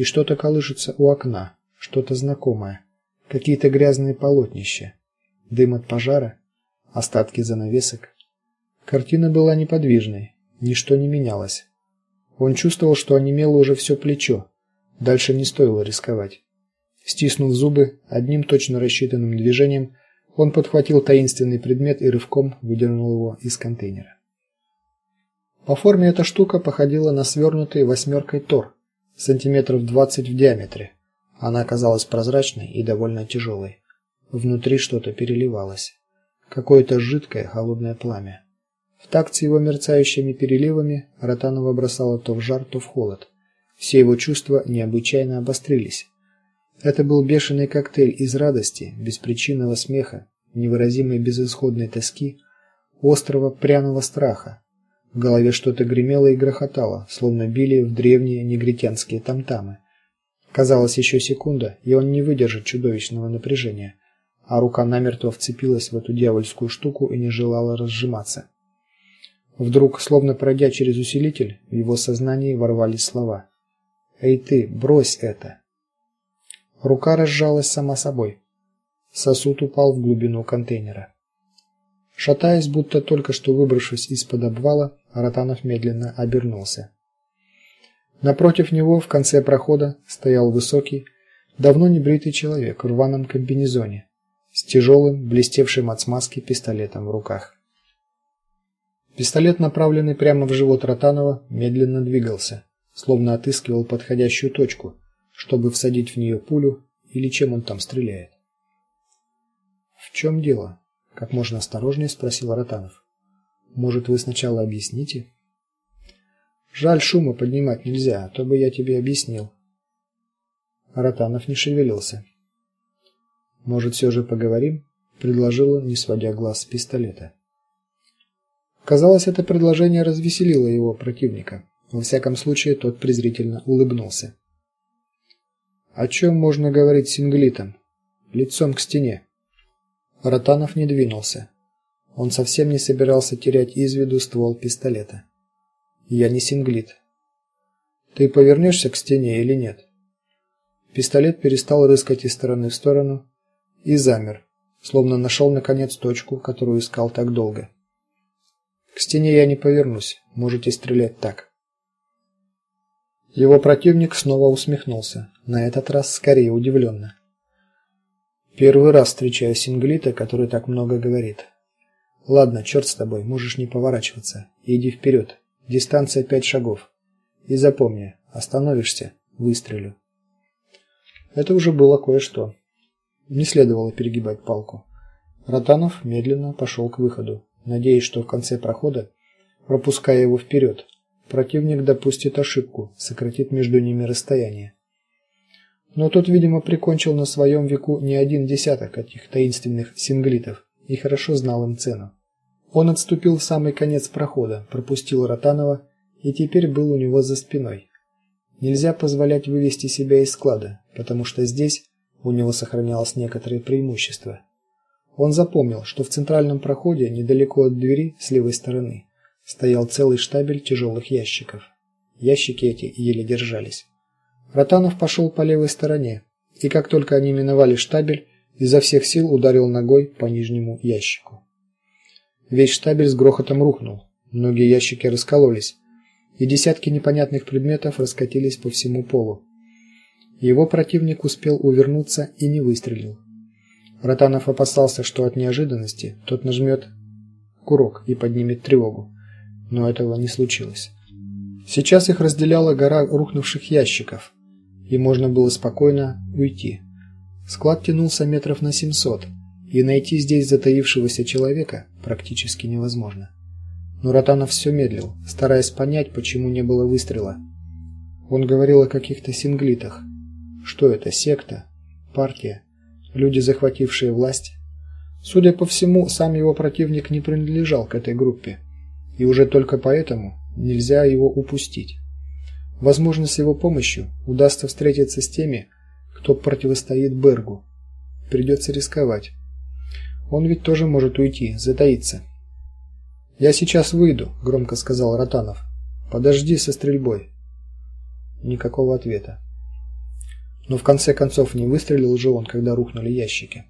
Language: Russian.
и что-то колышется у окна, что-то знакомое, какие-то грязные полотнища, дым от пожара, остатки занавесок. Картина была неподвижной, ничто не менялось. Он чувствовал, что онемело уже все плечо. Дальше не стоило рисковать. Стиснув зубы, одним точно рассчитанным движением он подхватил таинственный предмет и рывком выдернул его из контейнера. По форме эта штука походила на свернутый восьмеркой тор, сантиметров 20 в диаметре. Она оказалась прозрачной и довольно тяжелой. Внутри что-то переливалось, какое-то жидкое холодное пламя. В такт его мерцающими переливами Ротанова бросало то в жар, то в холод. Все его чувства необычайно обострились. Это был бешеный коктейль из радости, беспричинного смеха, невыразимой безысходной тоски, острого пряного страха. В голове что-то гремело и грохотало, словно били в древние негритянские тамтамы. Казалось, еще секунда, и он не выдержит чудовищного напряжения, а рука намертво вцепилась в эту дьявольскую штуку и не желала разжиматься. Вдруг, словно пройдя через усилитель, в его сознании ворвались слова: "Эй ты, брось это!" Рука разжалась сама собой. Сосуд упал в глубину контейнера. Шатаясь, будто только что выбравшись из-под обвала, Ротанов медленно обернулся. Напротив него в конце прохода стоял высокий, давно не бритый человек в рваном комбинезоне с тяжелым, блестевшим от смазки пистолетом в руках. Пистолет, направленный прямо в живот Ротанова, медленно двигался, словно отыскивал подходящую точку, чтобы всадить в нее пулю или чем он там стреляет. В чем дело? Как можно осторожнее спросил Ротанов. Может, вы сначала объясните? Жаль, шума поднимать нельзя, а то бы я тебе объяснил. Ротанов не шевелился. Может, все же поговорим? предложил он, не сводя глаз с пистолета. Казалось, это предложение развеселило его противника. Во всяком случае, тот презрительно улыбнулся. О чем можно говорить синглитом? Лицом к стене. Ротанов не двинулся. Он совсем не собирался терять из виду ствол пистолета. Я не синглит. Ты повернешься к стене или нет? Пистолет перестал рыскать из стороны в сторону и замер, словно нашел наконец точку, которую искал так долго. К стене я не повернусь. Можете стрелять так. Его противник снова усмехнулся, на этот раз скорее удивленно. Первый раз встречаю синглита, который так много говорит. Ладно, черт с тобой, можешь не поворачиваться. Иди вперед. Дистанция пять шагов. И запомни, остановишься выстрелю. Это уже было кое-что. Не следовало перегибать палку. Ротанов медленно пошел к выходу, надеясь, что в конце прохода, пропуская его вперед, противник допустит ошибку, сократит между ними расстояние. Но тот, видимо, прикончил на своем веку не один десяток этих таинственных синглитов и хорошо знал им цену. Он отступил в самый конец прохода, пропустил Ротанова и теперь был у него за спиной. Нельзя позволять вывести себя из склада, потому что здесь у него сохранялось некоторое преимущество. Он запомнил, что в центральном проходе, недалеко от двери, с левой стороны, стоял целый штабель тяжелых ящиков. Ящики эти еле держались. Ротанов пошел по левой стороне, и как только они миновали штабель, изо всех сил ударил ногой по нижнему ящику. Весь штабель с грохотом рухнул. Многие ящики раскололись, и десятки непонятных предметов раскатились по всему полу. Его противник успел увернуться и не выстрелил. Ротанов опасался, что от неожиданности тот нажмет курок и поднимет тревогу но этого не случилось. Сейчас их разделяла гора рухнувших ящиков, и можно было спокойно уйти. Склад тянулся метров на 700, и найти здесь затаившегося человека практически невозможно. Но Ротанов все медлил, стараясь понять, почему не было выстрела. Он говорил о каких-то синглитах. Что это, секта, партия, люди, захватившие власть? Судя по всему, сам его противник не принадлежал к этой группе и уже только поэтому нельзя его упустить. Возможно, с его помощью удастся встретиться с теми, кто противостоит Бергу. Придется рисковать. Он ведь тоже может уйти, затаиться. Я сейчас выйду, громко сказал Ротанов. Подожди со стрельбой. Никакого ответа. Но в конце концов не выстрелил же он, когда рухнули ящики.